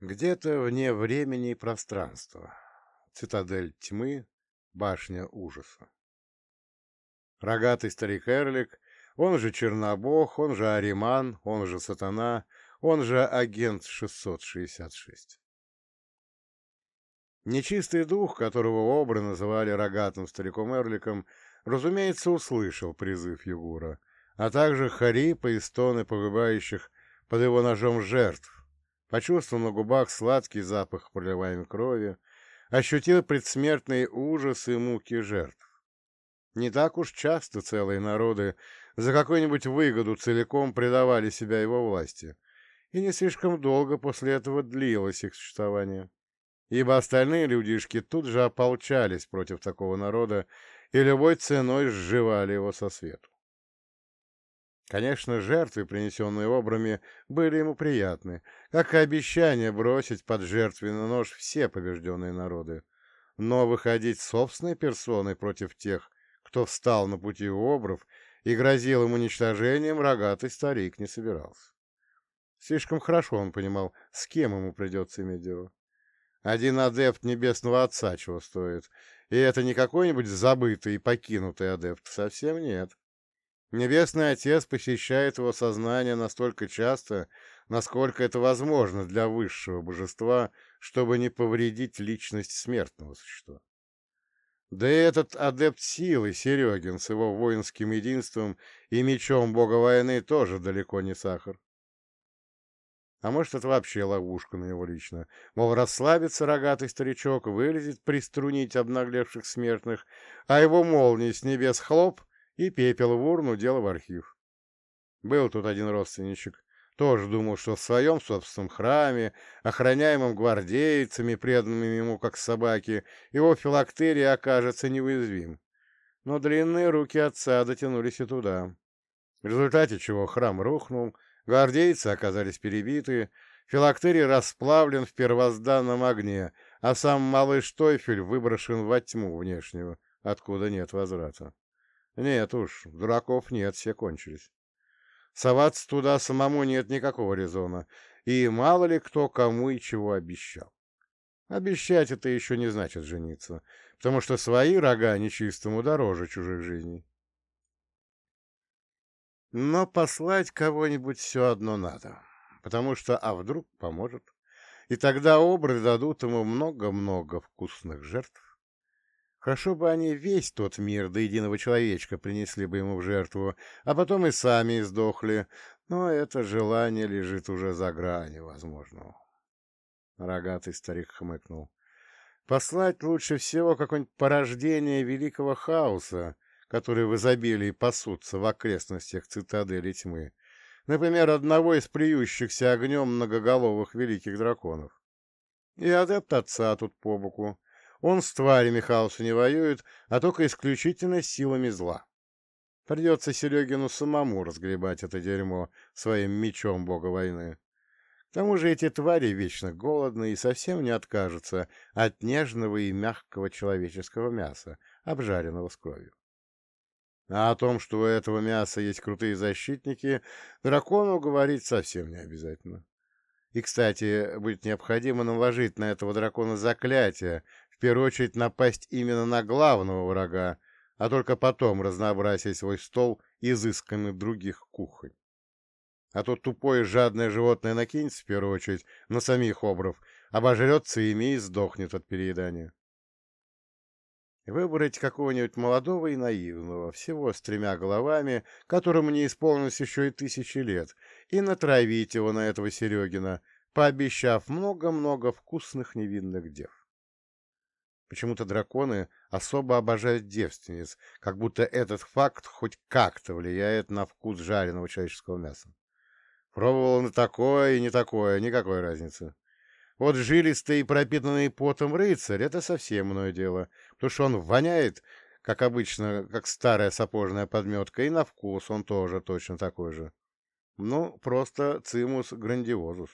Где-то вне времени и пространства. Цитадель тьмы, башня ужаса. Рогатый старик Эрлик, он же Чернобог, он же Ариман, он же Сатана, он же агент 666. Нечистый дух, которого обры называли рогатым стариком Эрликом, разумеется, услышал призыв Югура, а также хрипы и стоны погибающих под его ножом жертв, почувствовал на губах сладкий запах проливаемой крови, ощутил предсмертный ужас и муки жертв. Не так уж часто целые народы за какую-нибудь выгоду целиком предавали себя его власти, и не слишком долго после этого длилось их существование, ибо остальные людишки тут же ополчались против такого народа и любой ценой сживали его со свету. Конечно, жертвы, принесенные обрами, были ему приятны, как и обещание бросить под жертвенный нож все побежденные народы. Но выходить собственной персоной против тех, кто встал на пути у обров и грозил им уничтожением, рогатый старик не собирался. Слишком хорошо он понимал, с кем ему придется иметь дело. Один адепт Небесного Отца чего стоит, и это не какой-нибудь забытый и покинутый адепт, совсем нет. Небесный Отец посещает его сознание настолько часто, насколько это возможно для высшего божества, чтобы не повредить личность смертного существа. Да и этот адепт силы, Серегин, с его воинским единством и мечом бога войны, тоже далеко не сахар. А может, это вообще ловушка на него лично. Мол, расслабится рогатый старичок, вылезет приструнить обнаглевших смертных, а его молнии с небес хлоп, и пепел в урну, дело в архив. Был тут один родственничек, тоже думал, что в своем собственном храме, охраняемом гвардейцами, преданными ему как собаки, его филактерия окажется неуязвим. Но длинные руки отца дотянулись и туда. В результате чего храм рухнул, гвардейцы оказались перебиты, филактерий расплавлен в первозданном огне, а сам малыш Тойфель выброшен во тьму внешнего, откуда нет возврата. Нет уж, дураков нет, все кончились. Соваться туда самому нет никакого резона, и мало ли кто кому и чего обещал. Обещать это еще не значит жениться, потому что свои рога нечистому дороже чужих жизней. Но послать кого-нибудь все одно надо, потому что, а вдруг поможет, и тогда обры дадут ему много-много вкусных жертв, Хорошо бы они весь тот мир до единого человечка принесли бы ему в жертву, а потом и сами сдохли, но это желание лежит уже за гранью возможного. Рогатый старик хмыкнул. Послать лучше всего какое-нибудь порождение великого хаоса, который в изобилии пасутся в окрестностях цитадели тьмы. Например, одного из плюющихся огнем многоголовых великих драконов. И адепт отца тут по боку он с тварями хаоса не воюет, а только исключительно силами зла. Придется Серегину самому разгребать это дерьмо своим мечом бога войны. К тому же эти твари вечно голодны и совсем не откажутся от нежного и мягкого человеческого мяса, обжаренного с кровью. А о том, что у этого мяса есть крутые защитники, дракону говорить совсем не обязательно. И, кстати, будет необходимо наложить на этого дракона заклятие, в первую очередь напасть именно на главного врага, а только потом разнообразить свой стол изысканных других кухонь. А то тупое жадное животное накинется в первую очередь на самих обров, обожрется ими и сдохнет от переедания. Выбрать какого-нибудь молодого и наивного, всего с тремя головами, которому не исполнилось еще и тысячи лет, и натравить его на этого Серегина, пообещав много-много вкусных невинных дев. Почему-то драконы особо обожают девственниц, как будто этот факт хоть как-то влияет на вкус жареного человеческого мяса. Пробовал на такое и не такое, никакой разницы. Вот жилистый и пропитанный потом рыцарь — это совсем иное дело, потому что он воняет, как обычно, как старая сапожная подметка, и на вкус он тоже точно такой же. Ну, просто цимус грандиозус.